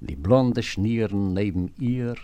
die blonde Schnieren neben ihr,